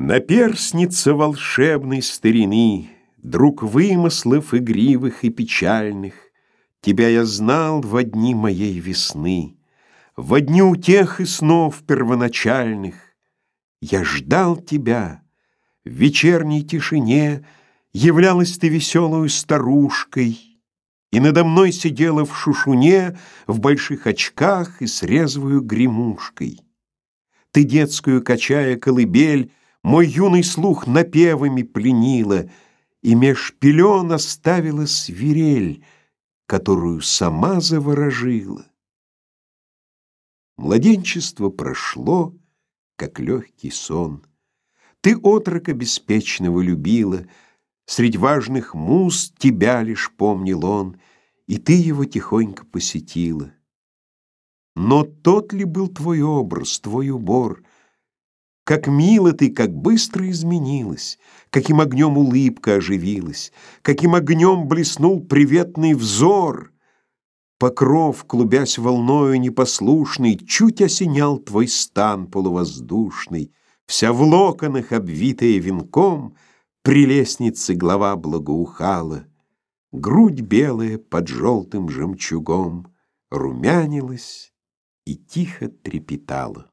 Наперсница волшебной старины, Друг вымыслов игривых и печальных, Тебя я знал во дни моей весны, Во дни утех и снов первоначальных. Я ждал тебя, в вечерней тишине Являлась ты веселую старушкой, И надо мной сидела в шушуне В больших очках и с резвою гремушкой. Ты детскую, качая колыбель, мой юный слух напевами пленила, И меж пелен оставила свирель, Которую сама заворожила. Младенчество прошло, как легкий сон. Ты отрока беспечного любила, Средь важных муз тебя лишь помнил он, И ты его тихонько посетила. Но тот ли был твой образ, твой убор — как мило ты, как быстро изменилась, Каким огнем улыбка оживилась, Каким огнем блеснул приветный взор. Покров, клубясь волною непослушный, Чуть осенял твой стан полувоздушный, Вся в локонах, обвитая венком, При лестнице глава благоухала, Грудь белая под желтым жемчугом Румянилась и тихо трепетала.